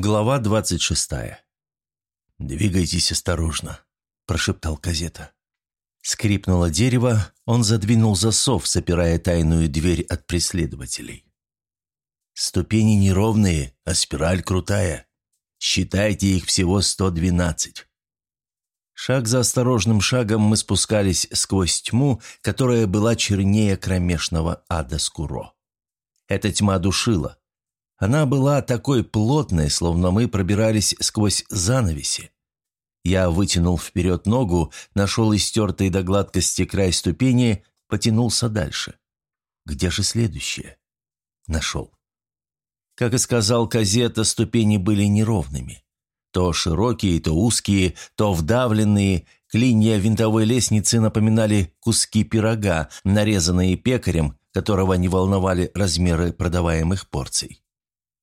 Глава двадцать шестая. «Двигайтесь осторожно», – прошептал Казета. Скрипнуло дерево, он задвинул засов, запирая тайную дверь от преследователей. «Ступени неровные, а спираль крутая. Считайте их всего сто двенадцать». Шаг за осторожным шагом мы спускались сквозь тьму, которая была чернее кромешного ада Скуро. Эта тьма душила, она была такой плотной, словно мы пробирались сквозь занавеси. Я вытянул вперед ногу, нашел истертый до гладкости край ступени, потянулся дальше. Где же следующее? Нашел. Как и сказал Казета, ступени были неровными. То широкие, то узкие, то вдавленные, клинья винтовой лестницы напоминали куски пирога, нарезанные пекарем, которого не волновали размеры продаваемых порций.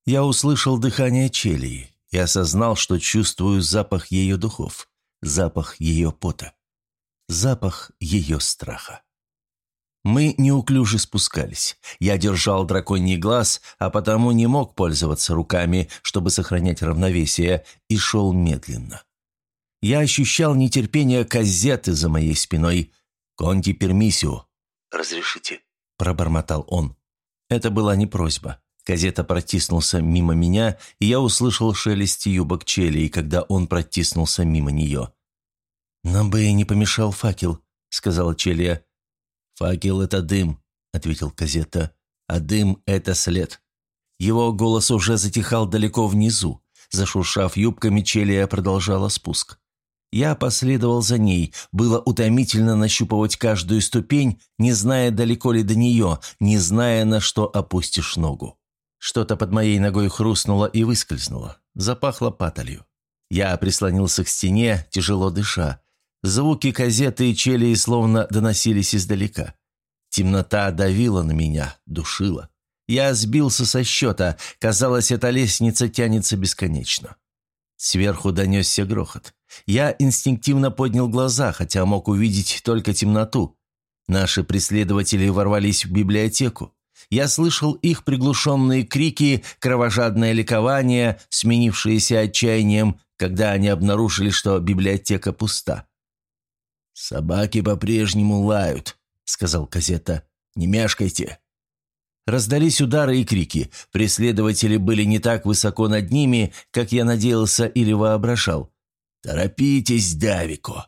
Я услышал дыхание Челии и осознал, что чувствую запах ее духов, запах ее пота, запах ее страха. Мы неуклюже спускались. Я держал драконий глаз, а потому не мог пользоваться руками, чтобы сохранять равновесие, и шел медленно. Я ощущал нетерпение казеты за моей спиной. «Конти пермисио». «Разрешите?» – пробормотал он. Это была не просьба. Газета протиснулся мимо меня, и я услышал шелест юбок Челии, когда он протиснулся мимо нее. «Нам бы и не помешал факел», — сказала Челия. «Факел — это дым», — ответил Казета. «А дым — это след». Его голос уже затихал далеко внизу. Зашуршав юбками, Челия продолжала спуск. Я последовал за ней. Было утомительно нащупывать каждую ступень, не зная, далеко ли до нее, не зная, на что опустишь ногу. Что-то под моей ногой хрустнуло и выскользнуло. Запахло патолью. Я прислонился к стене, тяжело дыша. Звуки казеты и челии словно доносились издалека. Темнота давила на меня, душила. Я сбился со счета. Казалось, эта лестница тянется бесконечно. Сверху донесся грохот. Я инстинктивно поднял глаза, хотя мог увидеть только темноту. Наши преследователи ворвались в библиотеку. Я слышал их приглушенные крики, кровожадное ликование, сменившееся отчаянием, когда они обнаружили, что библиотека пуста. «Собаки по-прежнему лают», — сказал Казета. «Не мешкайте». Раздались удары и крики. Преследователи были не так высоко над ними, как я надеялся или воображал. «Торопитесь, Давико!»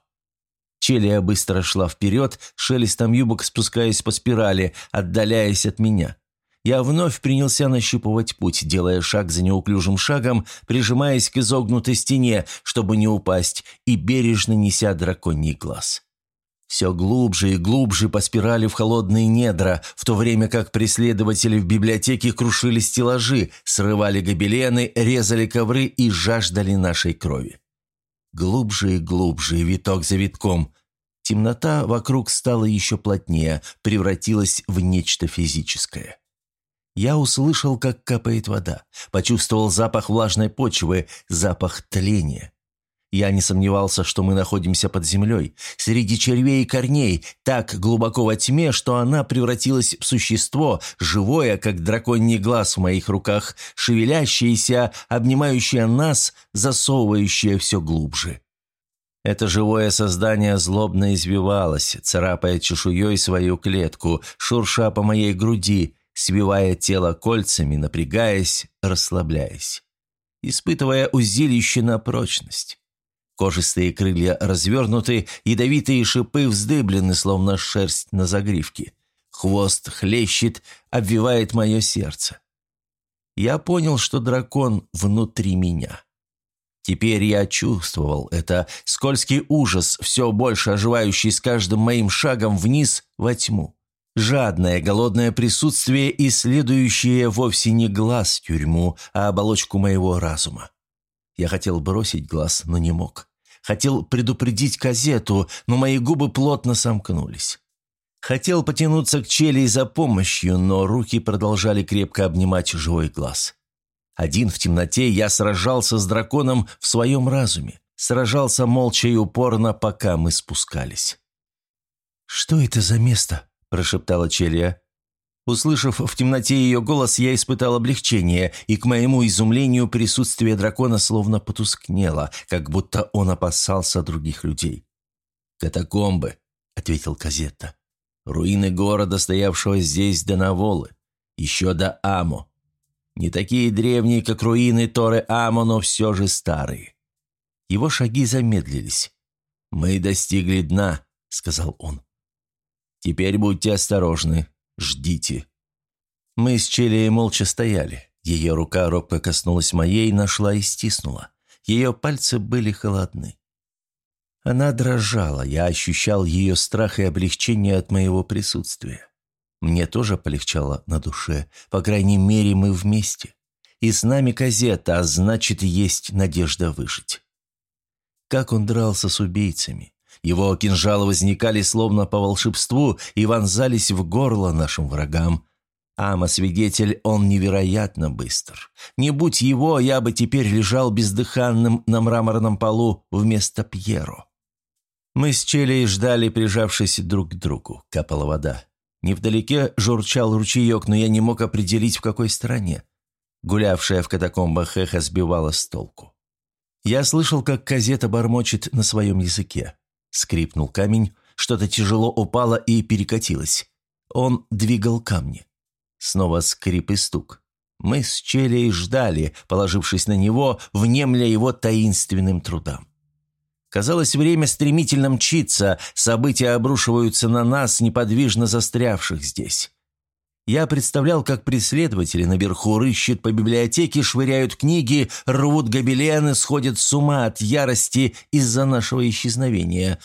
Челия быстро шла вперед, шелестом юбок спускаясь по спирали, отдаляясь от меня. Я вновь принялся нащупывать путь, делая шаг за неуклюжим шагом, прижимаясь к изогнутой стене, чтобы не упасть, и бережно неся драконий глаз. Все глубже и глубже по спирали в холодные недра, в то время как преследователи в библиотеке крушили стеллажи, срывали гобелены, резали ковры и жаждали нашей крови. Глубже и глубже, виток за витком. Темнота вокруг стала еще плотнее, превратилась в нечто физическое. Я услышал, как капает вода, почувствовал запах влажной почвы, запах тления. Я не сомневался, что мы находимся под землей, среди червей и корней, так глубоко во тьме, что она превратилась в существо, живое, как драконий глаз в моих руках, шевелящееся, обнимающее нас, засовывающее все глубже. Это живое создание злобно извивалось, царапая чешуей свою клетку, шурша по моей груди, свивая тело кольцами, напрягаясь, расслабляясь, испытывая узилище на прочность. Кожистые крылья развернуты, ядовитые шипы вздыблены, словно шерсть на загривке. Хвост хлещет, обвивает мое сердце. Я понял, что дракон внутри меня. Теперь я чувствовал это скользкий ужас, все больше оживающий с каждым моим шагом вниз во тьму. Жадное, голодное присутствие, исследующее вовсе не глаз тюрьму, а оболочку моего разума. Я хотел бросить глаз, но не мог. Хотел предупредить газету, но мои губы плотно сомкнулись. Хотел потянуться к челии за помощью, но руки продолжали крепко обнимать живой глаз. Один в темноте я сражался с драконом в своем разуме. Сражался молча и упорно, пока мы спускались. «Что это за место?» – прошептала Челия. Услышав в темноте ее голос, я испытал облегчение, и, к моему изумлению, присутствие дракона словно потускнело, как будто он опасался других людей. «Катакомбы», — ответил Казетта. «Руины города, стоявшего здесь до Наволы, еще до Амо. Не такие древние, как руины Торы Амо, но все же старые». Его шаги замедлились. «Мы достигли дна», — сказал он. «Теперь будьте осторожны, ждите». Мы с Челией молча стояли. Ее рука робко коснулась моей, нашла и стиснула. Ее пальцы были холодны. Она дрожала, я ощущал ее страх и облегчение от моего присутствия. Мне тоже полегчало на душе, по крайней мере, мы вместе. И с нами казета, а значит, есть надежда выжить. Как он дрался с убийцами. Его кинжалы возникали словно по волшебству и вонзались в горло нашим врагам. Ама свидетель, он невероятно быстр. Не будь его, я бы теперь лежал бездыханным на мраморном полу вместо Пьеро. Мы с Челей ждали, прижавшись друг к другу. Капала вода. Невдалеке журчал ручеек, но я не мог определить, в какой стороне. Гулявшая в катакомбах эхо сбивала с толку. Я слышал, как казета бормочет на своем языке. Скрипнул камень, что-то тяжело упало и перекатилось. Он двигал камни. Снова скрип и стук. Мы с Челей ждали, положившись на него, внемля его таинственным трудам. Казалось, время стремительно мчится, события обрушиваются на нас, неподвижно застрявших здесь. Я представлял, как преследователи наверху рыщут по библиотеке, швыряют книги, рвут гобелены, сходят с ума от ярости из-за нашего исчезновения.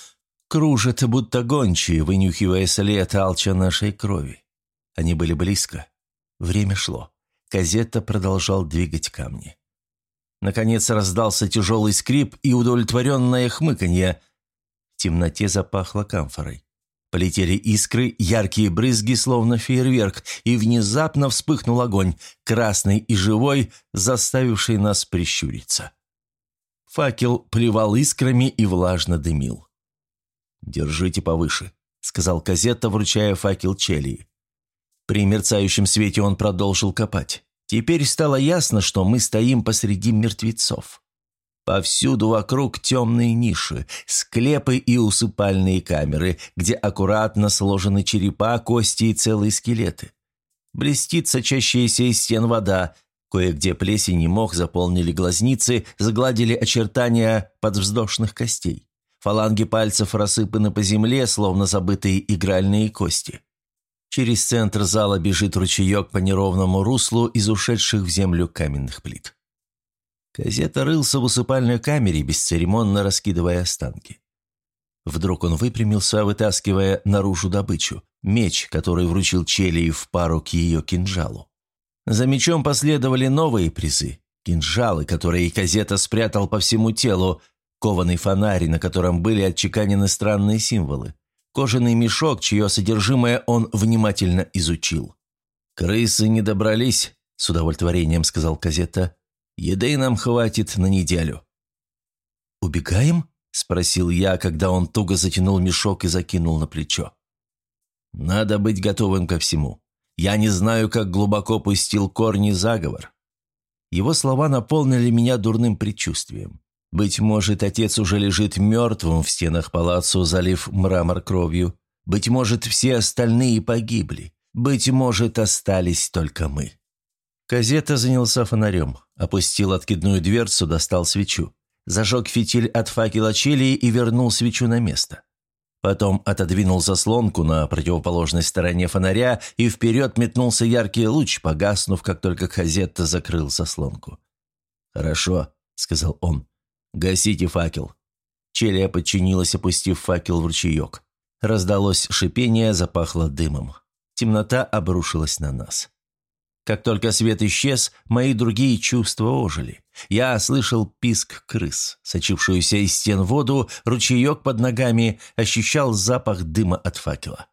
Кружат, будто гончие, вынюхивая след алча нашей крови. Они были близко. Время шло. Казетта продолжал двигать камни. Наконец раздался тяжелый скрип и удовлетворенное хмыканье. В темноте запахло камфорой. Полетели искры, яркие брызги, словно фейерверк, и внезапно вспыхнул огонь, красный и живой, заставивший нас прищуриться. Факел плевал искрами и влажно дымил. «Держите повыше», — сказал Казетта, вручая факел Челии. При мерцающем свете он продолжил копать. Теперь стало ясно, что мы стоим посреди мертвецов. Повсюду вокруг темные ниши, склепы и усыпальные камеры, где аккуратно сложены черепа, кости и целые скелеты. Блестит сочащаяся из стен вода, кое-где плесень и мох заполнили глазницы, загладили очертания подвздошных костей. Фаланги пальцев рассыпаны по земле, словно забытые игральные кости. Через центр зала бежит ручеек по неровному руслу из ушедших в землю каменных плит. Казета рылся в усыпальной камере, бесцеремонно раскидывая останки. Вдруг он выпрямился, вытаскивая наружу добычу – меч, который вручил Челии в пару к ее кинжалу. За мечом последовали новые призы – кинжалы, которые Казета спрятал по всему телу, кованый фонарь, на котором были отчеканены странные символы, кожаный мешок, чье содержимое он внимательно изучил. «Крысы не добрались», – с удовлетворением сказал Казета. Еды нам хватит на неделю». «Убегаем?» – спросил я, когда он туго затянул мешок и закинул на плечо. «Надо быть готовым ко всему. Я не знаю, как глубоко пустил корни заговор». Его слова наполнили меня дурным предчувствием. Быть может, отец уже лежит мертвым в стенах палаццо, залив мрамор кровью. Быть может, все остальные погибли. Быть может, остались только мы. Казета занялся фонарем, опустил откидную дверцу, достал свечу. Зажег фитиль от факела челии и вернул свечу на место. Потом отодвинул заслонку на противоположной стороне фонаря и вперед метнулся яркий луч, погаснув, как только Казетта закрыл заслонку. «Хорошо», — сказал он. «Гасите факел». Челия подчинилась, опустив факел в ручеек. Раздалось шипение, запахло дымом. Темнота обрушилась на нас. Как только свет исчез, мои другие чувства ожили. Я слышал писк крыс, сочившуюся из стен воду, ручеек под ногами, ощущал запах дыма от факела.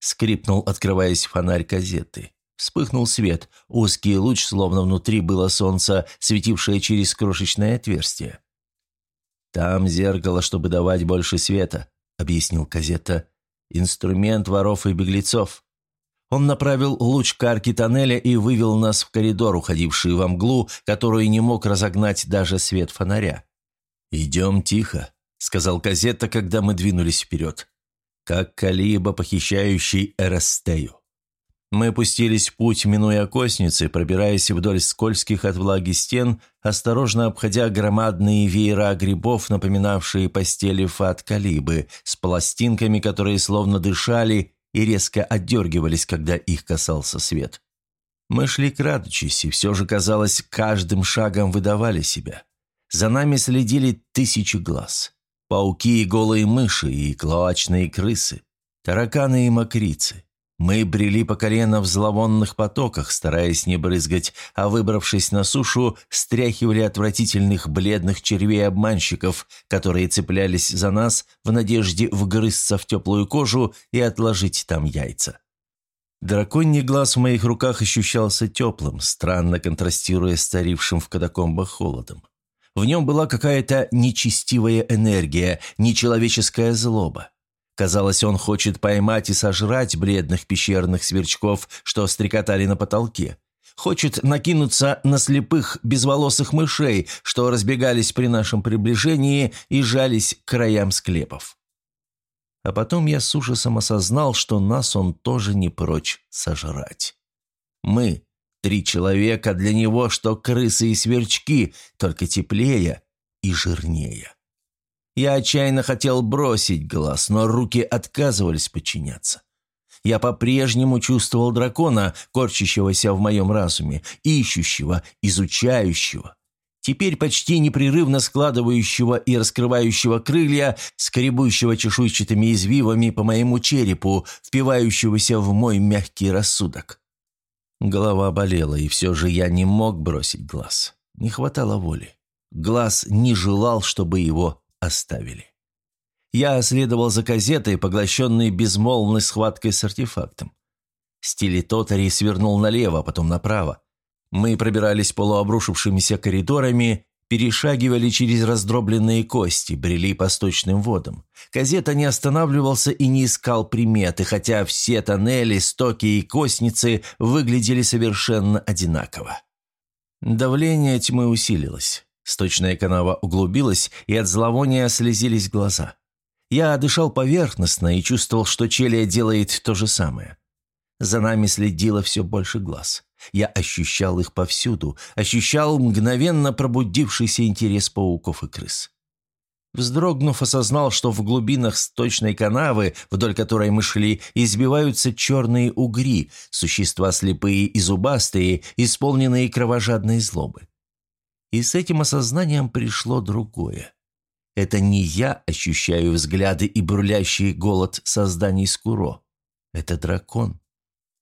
Скрипнул, открываясь фонарь газеты. Вспыхнул свет, узкий луч, словно внутри было солнце, светившее через крошечное отверстие. «Там зеркало, чтобы давать больше света», — объяснил Казета. «Инструмент воров и беглецов. Он направил луч к арке тоннеля и вывел нас в коридор, уходивший во мглу, которую не мог разогнать даже свет фонаря. «Идем тихо», — сказал Казетта, когда мы двинулись вперед. «Как Калиба, похищающий Эрастею». Мы пустились в путь, минуя косницы, пробираясь вдоль скользких от влаги стен, осторожно обходя громадные веера грибов, напоминавшие постели фат Калибы, с пластинками, которые словно дышали и резко отдергивались, когда их касался свет. Мы шли крадучись, и все же, казалось, каждым шагом выдавали себя. За нами следили тысячи глаз. Пауки и голые мыши, и клоачные крысы, тараканы и мокрицы. Мы брели по колено в зловонных потоках, стараясь не брызгать, а выбравшись на сушу, стряхивали отвратительных бледных червей-обманщиков, которые цеплялись за нас в надежде вгрызться в теплую кожу и отложить там яйца. Драконий глаз в моих руках ощущался теплым, странно контрастируя с старившим в катакомбах холодом. В нем была какая-то нечестивая энергия, нечеловеческая злоба. Казалось, он хочет поймать и сожрать бредных пещерных сверчков, что стрекотали на потолке. Хочет накинуться на слепых безволосых мышей, что разбегались при нашем приближении и жались к краям склепов. А потом я с ужасом осознал, что нас он тоже не прочь сожрать. Мы — три человека для него, что крысы и сверчки, только теплее и жирнее. Я отчаянно хотел бросить глаз, но руки отказывались подчиняться. Я по-прежнему чувствовал дракона, корчащегося в моем разуме, ищущего, изучающего. Теперь почти непрерывно складывающего и раскрывающего крылья, скребущего чешуйчатыми извивами по моему черепу, впивающегося в мой мягкий рассудок. Голова болела, и все же я не мог бросить глаз. Не хватало воли. Глаз не желал, чтобы его оставили. Я следовал за газетой, поглощенной безмолвной схваткой с артефактом. Стили Тотари свернул налево, потом направо. Мы пробирались полуобрушившимися коридорами, перешагивали через раздробленные кости, брели по сточным водам. Казета не останавливался и не искал приметы, хотя все тоннели, стоки и костницы выглядели совершенно одинаково. Давление тьмы усилилось. Сточная канава углубилась, и от зловония слезились глаза. Я дышал поверхностно и чувствовал, что Челия делает то же самое. За нами следило все больше глаз. Я ощущал их повсюду, ощущал мгновенно пробудившийся интерес пауков и крыс. Вздрогнув, осознал, что в глубинах сточной канавы, вдоль которой мы шли, избиваются черные угри, существа слепые и зубастые, исполненные кровожадной злобы. И с этим осознанием пришло другое. Это не я ощущаю взгляды и бурлящий голод созданий Скуро. Это дракон.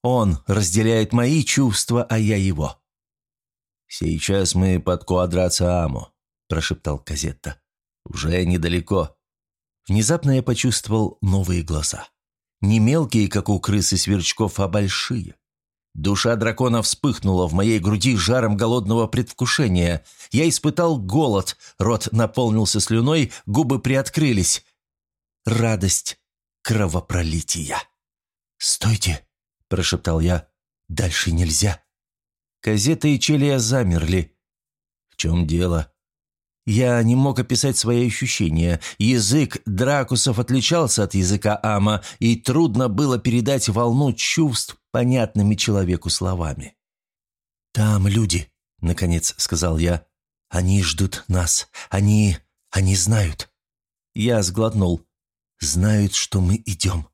Он разделяет мои чувства, а я его. «Сейчас мы под Куадрациамо», – прошептал Казетта. «Уже недалеко». Внезапно я почувствовал новые глаза. Не мелкие, как у крысы сверчков, а большие. Душа дракона вспыхнула в моей груди жаром голодного предвкушения. Я испытал голод, рот наполнился слюной, губы приоткрылись. Радость кровопролития. «Стойте!» – прошептал я. «Дальше нельзя». Казета и Челия замерли. «В чем дело?» Я не мог описать свои ощущения. Язык Дракусов отличался от языка Ама, и трудно было передать волну чувств понятными человеку словами. «Там люди», — наконец сказал я. «Они ждут нас. Они... они знают». Я сглотнул. «Знают, что мы идем».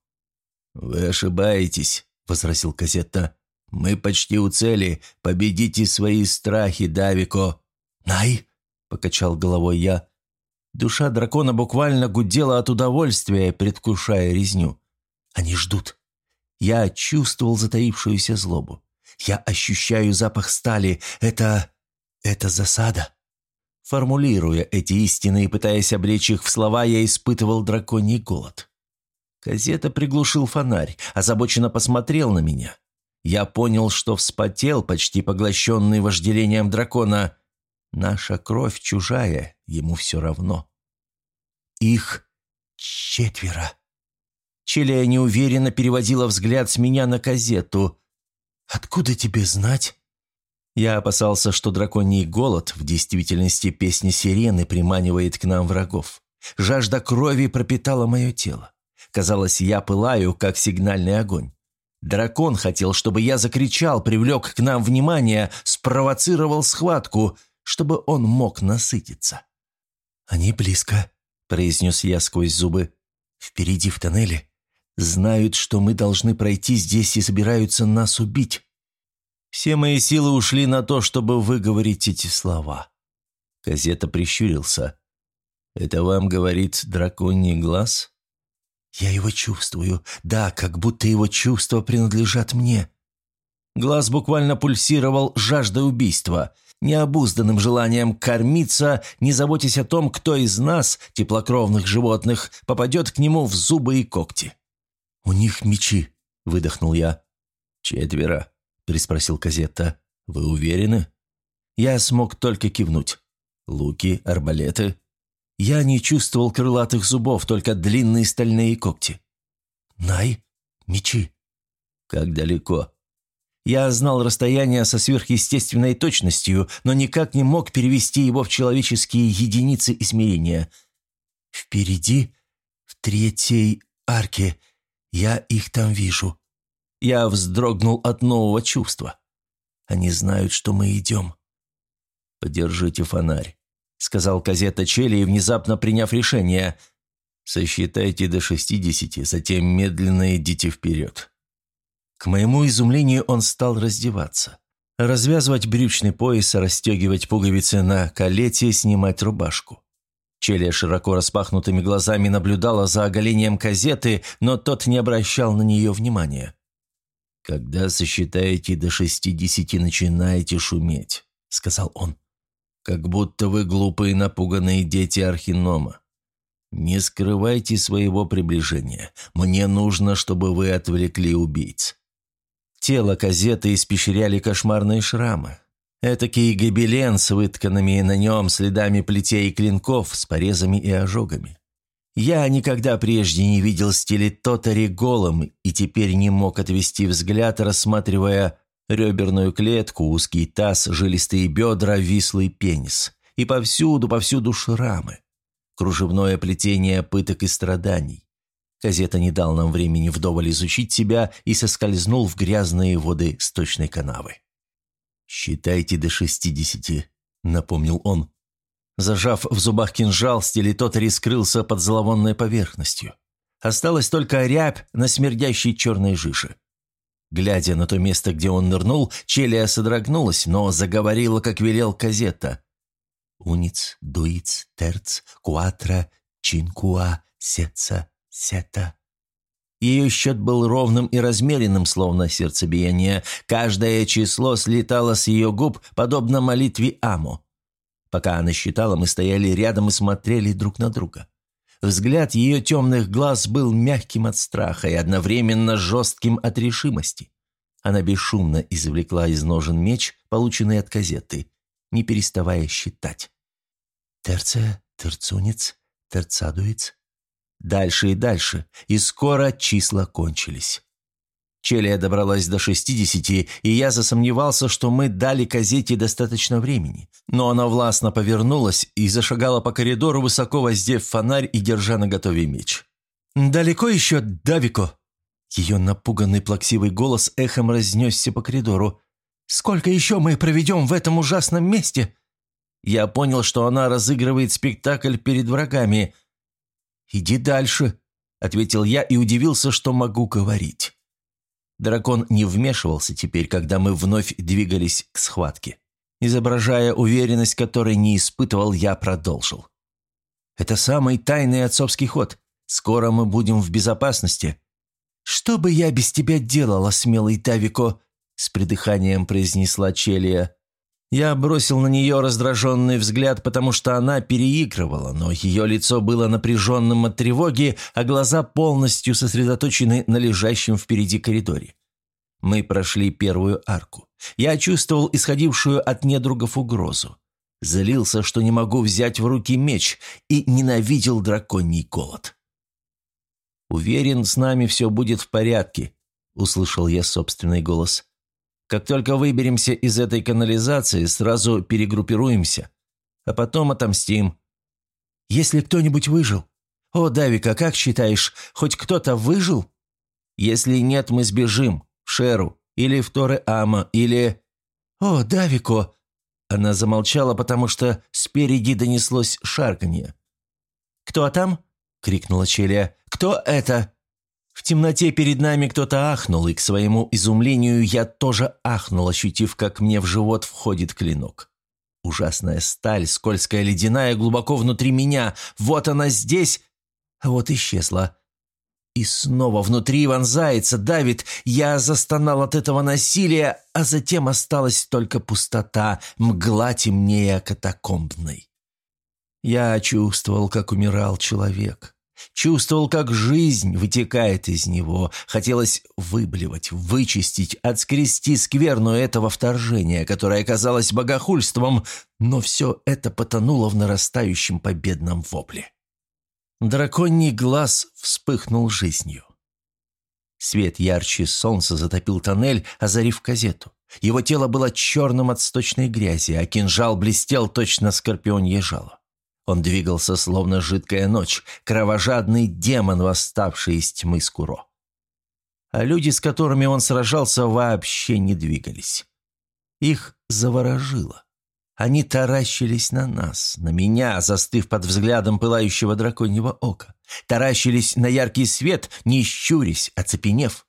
«Вы ошибаетесь», — возразил Казетта. «Мы почти у цели. Победите свои страхи, Давико». «Най?» — покачал головой я. Душа дракона буквально гудела от удовольствия, предвкушая резню. «Они ждут. Я чувствовал затаившуюся злобу. Я ощущаю запах стали. Это... это засада». Формулируя эти истины и пытаясь облечь их в слова, я испытывал драконий голод. Казета приглушил фонарь, озабоченно посмотрел на меня. Я понял, что вспотел, почти поглощенный вожделением дракона, Наша кровь чужая, ему все равно. Их четверо. Челия неуверенно переводила взгляд с меня на казету. «Откуда тебе знать?» Я опасался, что драконий голод, в действительности песни сирены, приманивает к нам врагов. Жажда крови пропитала мое тело. Казалось, я пылаю, как сигнальный огонь. Дракон хотел, чтобы я закричал, привлек к нам внимание, спровоцировал схватку, чтобы он мог насытиться. «Они близко», — произнес я сквозь зубы. «Впереди в тоннеле. Знают, что мы должны пройти здесь и собираются нас убить. Все мои силы ушли на то, чтобы выговорить эти слова. Казета прищурился. «Это вам говорит драконий глаз?» «Я его чувствую. Да, как будто его чувства принадлежат мне». Глаз буквально пульсировал жаждой убийства, необузданным желанием кормиться, не заботясь о том, кто из нас, теплокровных животных, попадет к нему в зубы и когти. «У них мечи», — выдохнул я. «Четверо», переспросил Казетта. «Вы уверены?» Я смог только кивнуть. Луки, арбалеты. Я не чувствовал крылатых зубов, только длинные стальные когти. «Най, мечи». «Как далеко?» Я знал расстояние со сверхъестественной точностью, но никак не мог перевести его в человеческие единицы измерения. «Впереди, в третьей арке, я их там вижу», я вздрогнул от нового чувства. Они знают, что мы идем. «Подержите фонарь», — сказал Казета Чели, внезапно приняв решение. «Сосчитайте до шестидесяти, затем медленно идите вперед». К моему изумлению он стал раздеваться. Развязывать брючный пояс, расстегивать пуговицы на калете, снимать рубашку. Челия широко распахнутыми глазами наблюдала за оголением казеты, но тот не обращал на нее внимания. «Когда сосчитаете до шестидесяти, начинаете шуметь», — сказал он. «Как будто вы глупые напуганные дети Архинома. Не скрывайте своего приближения. Мне нужно, чтобы вы отвлекли убийц». Тело казеты испещряли кошмарные шрамы. Этакий гобелен с вытканными на нем следами плетей и клинков, с порезами и ожогами. Я никогда прежде не видел стили Тотари голым и теперь не мог отвести взгляд, рассматривая реберную клетку, узкий таз, жилистые бедра, вислый пенис. И повсюду, повсюду шрамы. Кружевное плетение пыток и страданий. Газета не дал нам времени вдоволь изучить себя и соскользнул в грязные воды сточной канавы. «Считайте до шестидесяти», — напомнил он. Зажав в зубах кинжал, стилетотари скрылся под зловонной поверхностью. Осталась только рябь на смердящей черной жиже. Глядя на то место, где он нырнул, Челия содрогнулась, но заговорила, как велел Казетта. «Униц, дуиц, терц, куатра, чинкуа, сеца, сета». Ее счет был ровным и размеренным, словно сердцебиение. Каждое число слетало с ее губ, подобно молитве Аму. Пока она считала, мы стояли рядом и смотрели друг на друга. Взгляд ее темных глаз был мягким от страха и одновременно жестким от решимости. Она бесшумно извлекла из ножен меч, полученный от казеты, не переставая считать. «Терция, терцунец, терцадуец». Дальше и дальше, и скоро числа кончились. Челия добралась до 60, и я засомневался, что мы дали Казете достаточно времени. Но она властно повернулась и зашагала по коридору, высоко воздев фонарь и держа наготове меч. «Далеко еще, Давико?» Ее напуганный плаксивый голос эхом разнесся по коридору. «Сколько еще мы проведем в этом ужасном месте?» Я понял, что она разыгрывает спектакль перед врагами. «Иди дальше», — ответил я и удивился, что могу говорить. Дракон не вмешивался теперь, когда мы вновь двигались к схватке. Изображая уверенность, которой не испытывал, я продолжил. «Это самый тайный отцовский ход. Скоро мы будем в безопасности». «Что бы я без тебя делала, смелый Тавико?» с придыханием произнесла Челия. Я бросил на нее раздраженный взгляд, потому что она переигрывала, но ее лицо было напряженным от тревоги, а глаза полностью сосредоточены на лежащем впереди коридоре. Мы прошли первую арку. Я чувствовал исходившую от недругов угрозу. Злился, что не могу взять в руки меч, и ненавидел драконий голод. «Уверен, с нами все будет в порядке», – услышал я собственный голос. «Как только выберемся из этой канализации, сразу перегруппируемся, а потом отомстим». «Если кто-нибудь выжил? О, Давика, как считаешь, хоть кто-то выжил?» «Если нет, мы сбежим. В Шеру. Или в Торе-Ама. Или...» «О, Давико!» Она замолчала, потому что спереди донеслось шарканье. «Кто там?» — крикнула Челия. «Кто это?» В темноте перед нами кто-то ахнул, и к своему изумлению я тоже ахнул, ощутив, как мне в живот входит клинок. Ужасная сталь, скользкая ледяная, глубоко внутри меня. Вот она здесь, а вот исчезла. И снова внутри вонзается, давит. Я застонал от этого насилия, а затем осталась только пустота, мгла темнее катакомбной. Я чувствовал, как умирал человек. Чувствовал, как жизнь вытекает из него. Хотелось выблевать, вычистить, отскрести скверну этого вторжения, которое казалось богохульством, но все это потонуло в нарастающем победном вопле. Драконий глаз вспыхнул жизнью. Свет ярче солнца затопил тоннель, озарив газету. Его тело было черным от сточной грязи, а кинжал блестел точно скорпионье жало. Он двигался, словно жидкая ночь, кровожадный демон, восставший из тьмы Скуро. А люди, с которыми он сражался, вообще не двигались. Их заворожило. Они таращились на нас, на меня, застыв под взглядом пылающего драконьего ока. Таращились на яркий свет, не щурясь, оцепенев.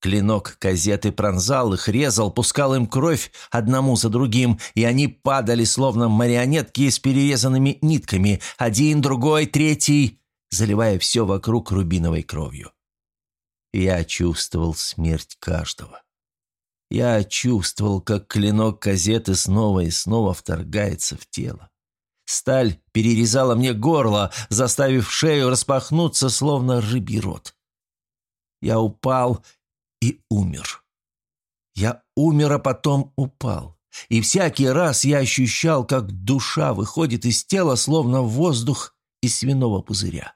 Клинок газеты пронзал их, резал, пускал им кровь одному за другим, и они падали, словно марионетки с перерезанными нитками, один, другой, третий, заливая все вокруг рубиновой кровью. Я чувствовал смерть каждого. Я чувствовал, как клинок газеты снова и снова вторгается в тело. Сталь перерезала мне горло, заставив шею распахнуться, словно рыбий рот. Я упал и умер. Я умер, а потом упал. И всякий раз я ощущал, как душа выходит из тела, словно воздух из свиного пузыря.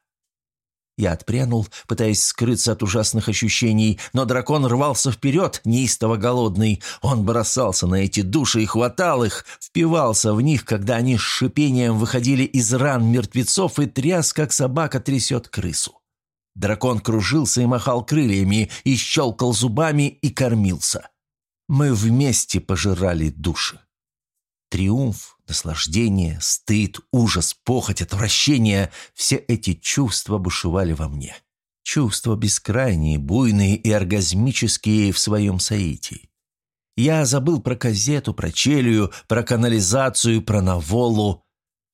Я отпрянул, пытаясь скрыться от ужасных ощущений, но дракон рвался вперед, неистово голодный. Он бросался на эти души и хватал их, впивался в них, когда они с шипением выходили из ран мертвецов и тряс, как собака трясет крысу. Дракон кружился и махал крыльями, и щелкал зубами, и кормился. Мы вместе пожирали души. Триумф, наслаждение, стыд, ужас, похоть, отвращение – все эти чувства бушевали во мне. Чувства бескрайние, буйные и оргазмические в своем соитии. Я забыл про казету, про челию, про канализацию, про наволу.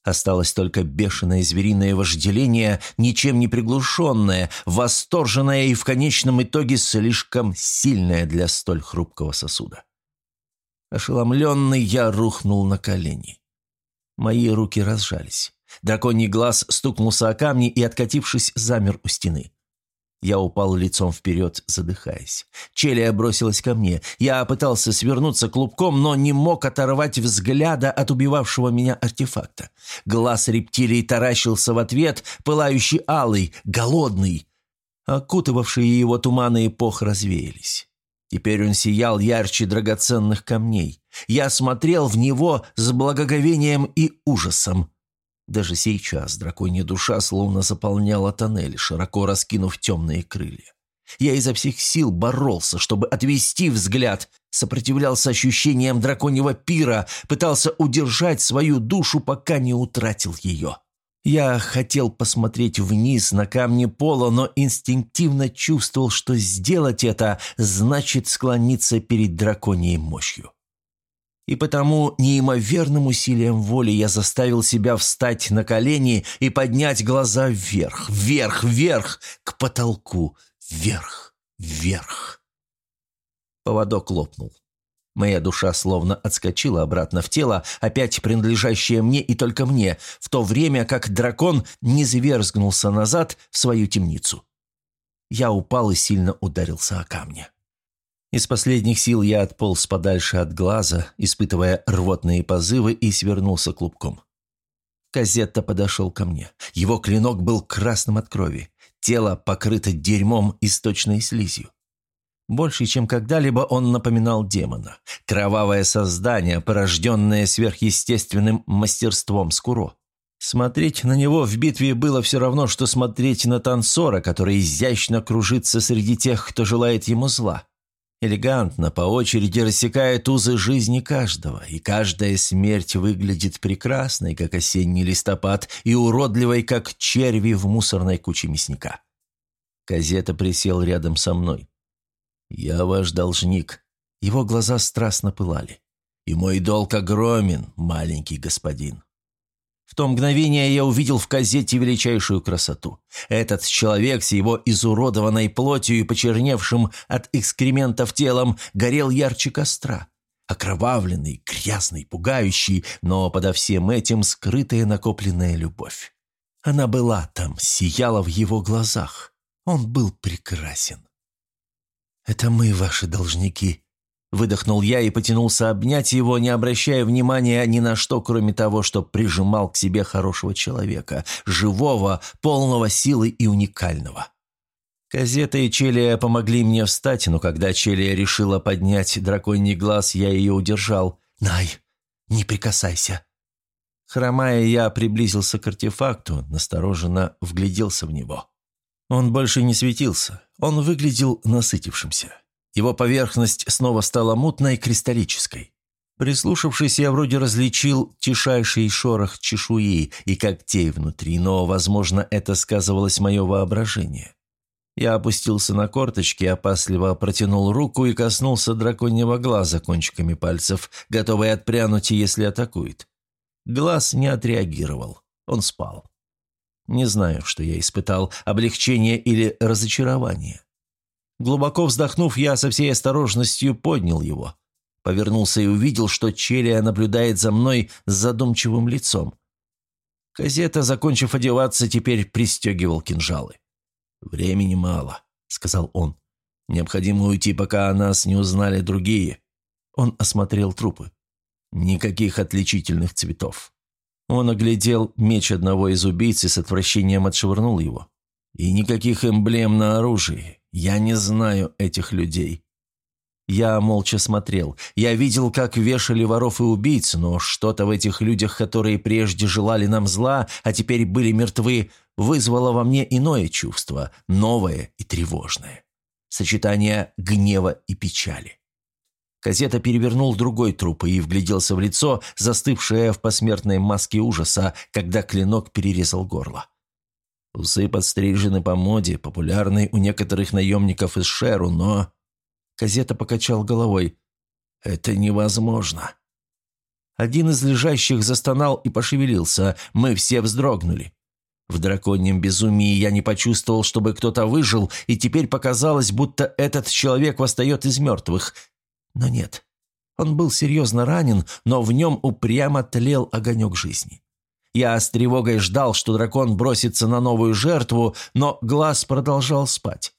Осталось только бешеное звериное вожделение, ничем не приглушенное, восторженное и в конечном итоге слишком сильное для столь хрупкого сосуда. Ошеломленный я рухнул на колени. Мои руки разжались. Драконий глаз стукнулся о камни и, откатившись, замер у стены. Я упал лицом вперед, задыхаясь. Челия бросилась ко мне. Я пытался свернуться клубком, но не мог оторвать взгляда от убивавшего меня артефакта. Глаз рептилии таращился в ответ, пылающий алый, голодный. Окутывавшие его туманы эпох развеялись. Теперь он сиял ярче драгоценных камней. Я смотрел в него с благоговением и ужасом. Даже сейчас драконья душа словно заполняла тоннель, широко раскинув темные крылья. Я изо всех сил боролся, чтобы отвести взгляд, сопротивлялся ощущениям драконьего пира, пытался удержать свою душу, пока не утратил ее. Я хотел посмотреть вниз на камни пола, но инстинктивно чувствовал, что сделать это значит склониться перед драконьей мощью. И потому неимоверным усилием воли я заставил себя встать на колени и поднять глаза вверх, вверх, вверх, к потолку, вверх, вверх. Поводок лопнул. Моя душа словно отскочила обратно в тело, опять принадлежащее мне и только мне, в то время как дракон не зверзгнулся назад в свою темницу. Я упал и сильно ударился о камни. Из последних сил я отполз подальше от глаза, испытывая рвотные позывы, и свернулся клубком. Казетта подошел ко мне. Его клинок был красным от крови. тело покрыто дерьмом и сточной слизью. Больше, чем когда-либо он напоминал демона. Кровавое создание, порожденное сверхъестественным мастерством Скуро. Смотреть на него в битве было все равно, что смотреть на танцора, который изящно кружится среди тех, кто желает ему зла. Элегантно, по очереди рассекает узы жизни каждого, и каждая смерть выглядит прекрасной, как осенний листопад, и уродливой, как черви в мусорной куче мясника. Казета присел рядом со мной. «Я ваш должник». Его глаза страстно пылали. «И мой долг огромен, маленький господин». В то мгновение я увидел в газете величайшую красоту. Этот человек с его изуродованной плотью и почерневшим от экскрементов телом горел ярче костра. Окровавленный, грязный, пугающий, но подо всем этим скрытая накопленная любовь. Она была там, сияла в его глазах. Он был прекрасен. «Это мы ваши должники», – выдохнул я и потянулся обнять его, не обращая внимания ни на что, кроме того, что прижимал к себе хорошего человека, живого, полного силы и уникального. Казета и Челия помогли мне встать, но когда Челия решила поднять драконий глаз, я ее удержал. «Най, не прикасайся!» Хромая, я приблизился к артефакту, настороженно вгляделся в него. Он больше не светился, он выглядел насытившимся. Его поверхность снова стала мутной, кристаллической. Прислушавшись, я вроде различил тишайший шорох чешуи и когтей внутри, но, возможно, это сказывалось мое воображение. Я опустился на корточки, опасливо протянул руку и коснулся драконьего глаза кончиками пальцев, готовый отпрянуть, если атакует. Глаз не отреагировал. Он спал. Не знаю, что я испытал, облегчение или разочарование. Глубоко вздохнув, я со всей осторожностью поднял его. Повернулся и увидел, что Челия наблюдает за мной с задумчивым лицом. Казета, закончив одеваться, теперь пристегивал кинжалы. «Времени мало», — сказал он. «Необходимо уйти, пока о нас не узнали другие». Он осмотрел трупы. Никаких отличительных цветов. Он оглядел меч одного из убийц и с отвращением отшвырнул его. И никаких эмблем на оружии. Я не знаю этих людей. Я молча смотрел. Я видел, как вешали воров и убийц, но что-то в этих людях, которые прежде желали нам зла, а теперь были мертвы, вызвало во мне иное чувство, новое и тревожное. Сочетание гнева и печали. Казета перевернул другой труп и вгляделся в лицо, застывшее в посмертной маске ужаса, когда клинок перерезал горло. Усы подстрижены по моде, популярной у некоторых наемников из Шеру, но... Казета покачал головой. «Это невозможно». Один из лежащих застонал и пошевелился. Мы все вздрогнули. В драконьем безумии я не почувствовал, чтобы кто-то выжил, и теперь показалось, будто этот человек восстает из мертвых. Но нет. Он был серьезно ранен, но в нем упрямо тлел огонек жизни. Я с тревогой ждал, что дракон бросится на новую жертву, но глаз продолжал спать.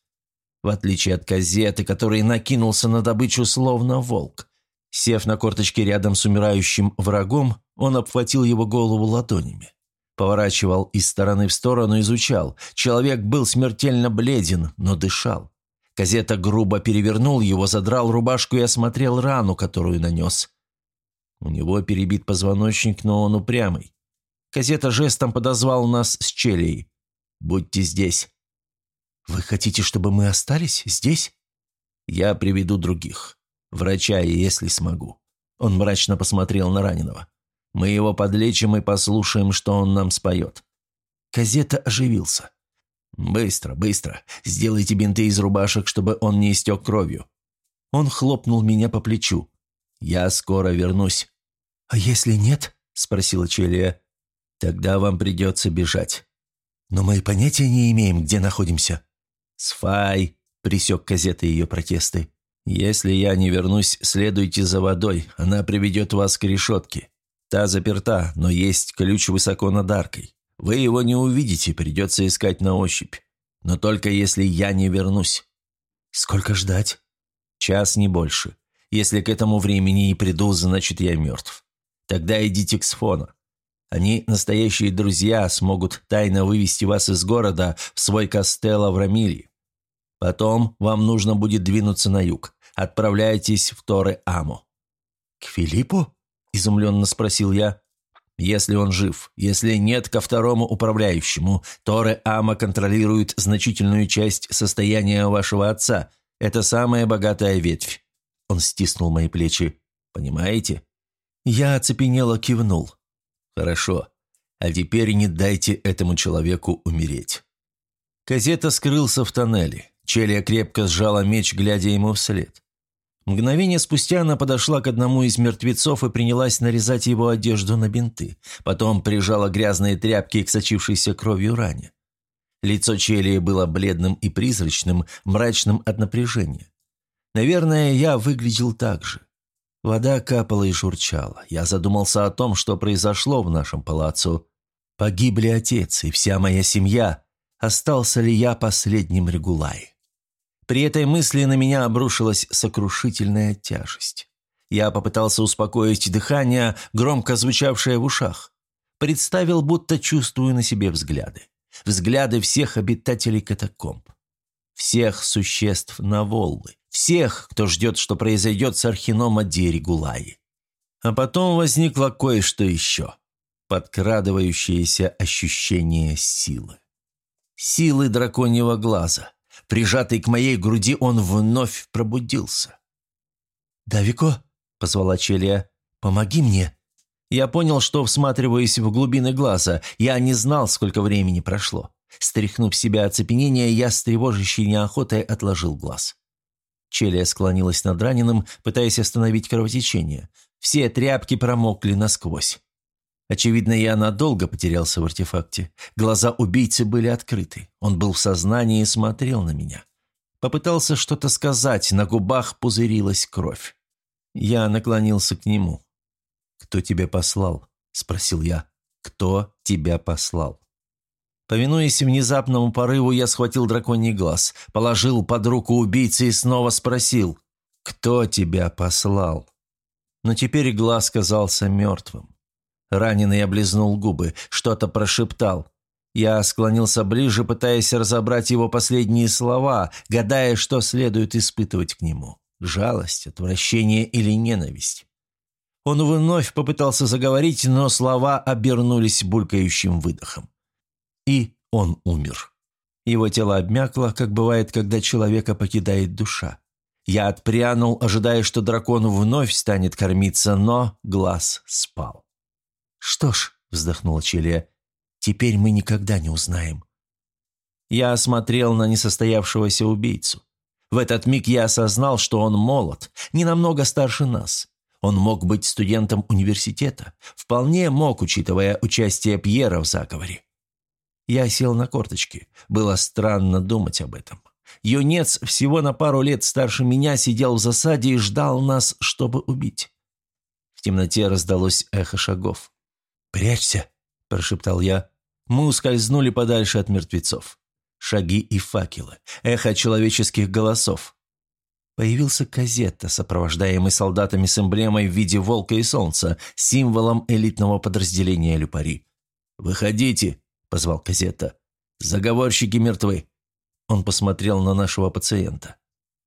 В отличие от казеты, который накинулся на добычу словно волк. Сев на корточке рядом с умирающим врагом, он обхватил его голову ладонями. Поворачивал из стороны в сторону, изучал. Человек был смертельно бледен, но дышал. Казета грубо перевернул его, задрал рубашку и осмотрел рану, которую нанес. У него перебит позвоночник, но он упрямый. Казета жестом подозвал нас с челей. «Будьте здесь». «Вы хотите, чтобы мы остались здесь?» «Я приведу других. Врача, если смогу». Он мрачно посмотрел на раненого. «Мы его подлечим и послушаем, что он нам споет». Казета оживился. «Быстро, быстро. Сделайте бинты из рубашек, чтобы он не истек кровью». Он хлопнул меня по плечу. «Я скоро вернусь». «А если нет?» – спросила Челия. «Тогда вам придется бежать». «Но мы понятия не имеем, где находимся». «Сфай», – присек газеты ее протесты. «Если я не вернусь, следуйте за водой. Она приведет вас к решетке. Та заперта, но есть ключ высоко над аркой. Вы его не увидите, придется искать на ощупь. Но только если я не вернусь». «Сколько ждать?» «Час, не больше. Если к этому времени не приду, значит, я мертв. Тогда идите к Сфону. Они, настоящие друзья, смогут тайно вывести вас из города в свой костелло в Рамилье. Потом вам нужно будет двинуться на юг. Отправляйтесь в Торе-Аму». «К Филиппу?» – изумленно спросил я. «Если он жив. Если нет, ко второму управляющему. Торе-Ама контролирует значительную часть состояния вашего отца. Это самая богатая ветвь». Он стиснул мои плечи. «Понимаете?» Я оцепенело кивнул. «Хорошо. А теперь не дайте этому человеку умереть». Казета скрылся в тоннеле. Челия крепко сжала меч, глядя ему вслед. Мгновение спустя она подошла к одному из мертвецов и принялась нарезать его одежду на бинты. Потом прижала грязные тряпки к сочившейся кровью ране. Лицо Челии было бледным и призрачным, мрачным от напряжения. Наверное, я выглядел так же. Вода капала и журчала. Я задумался о том, что произошло в нашем палацу. Погибли отец и вся моя семья. Остался ли я последним регулай? При этой мысли на меня обрушилась сокрушительная тяжесть. Я попытался успокоить дыхание, громко звучавшее в ушах. Представил, будто чувствую на себе взгляды. Взгляды всех обитателей катакомб. Всех существ на Воллы. Всех, кто ждет, что произойдет с Архинома Дерегулаи. А потом возникло кое-что еще. Подкрадывающееся ощущение силы. Силы драконьего глаза. Прижатый к моей груди, он вновь пробудился. «Давико», — позвала Челия, — «помоги мне». Я понял, что всматриваюсь в глубины глаза. Я не знал, сколько времени прошло. Стряхнув себя оцепенение, я с тревожащей неохотой отложил глаз. Челия склонилась над раненым, пытаясь остановить кровотечение. Все тряпки промокли насквозь. Очевидно, я надолго потерялся в артефакте. Глаза убийцы были открыты. Он был в сознании и смотрел на меня. Попытался что-то сказать, на губах пузырилась кровь. Я наклонился к нему. «Кто тебя послал?» – спросил я. «Кто тебя послал?» Повинуясь внезапному порыву, я схватил драконий глаз, положил под руку убийцы и снова спросил, «Кто тебя послал?» Но теперь глаз казался мертвым. Раненый облизнул губы, что-то прошептал. Я склонился ближе, пытаясь разобрать его последние слова, гадая, что следует испытывать к нему. Жалость, отвращение или ненависть. Он вновь попытался заговорить, но слова обернулись булькающим выдохом. И он умер. Его тело обмякло, как бывает, когда человека покидает душа. Я отпрянул, ожидая, что дракон вновь станет кормиться, но глаз спал. «Что ж», — вздохнула Челия, — «теперь мы никогда не узнаем». Я осмотрел на несостоявшегося убийцу. В этот миг я осознал, что он молод, не намного старше нас. Он мог быть студентом университета, вполне мог, учитывая участие Пьера в заговоре. Я сел на корточки. Было странно думать об этом. Юнец, всего на пару лет старше меня, сидел в засаде и ждал нас, чтобы убить. В темноте раздалось эхо шагов. «Прячься!» – прошептал я. Мы ускользнули подальше от мертвецов. Шаги и факелы, эхо человеческих голосов. Появился Казетта, сопровождаемый солдатами с эмблемой в виде волка и солнца, символом элитного подразделения Люпари. «Выходите!» – позвал Казетта. «Заговорщики мертвы». Он посмотрел на нашего пациента.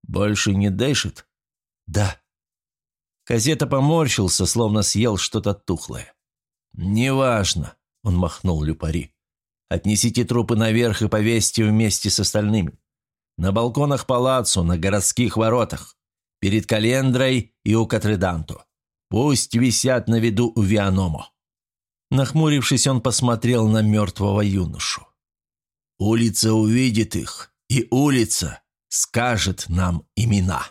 «Больше не дышит?» «Да». Казета поморщился, словно съел что-то тухлое. «Неважно», – он махнул Люпари. «Отнесите трупы наверх и повесьте вместе с остальными. На балконах палацу, на городских воротах, перед Календрой и у Катреданту. Пусть висят на виду у Вианомо». Нахмурившись, он посмотрел на мертвого юношу. «Улица увидит их, и улица скажет нам имена».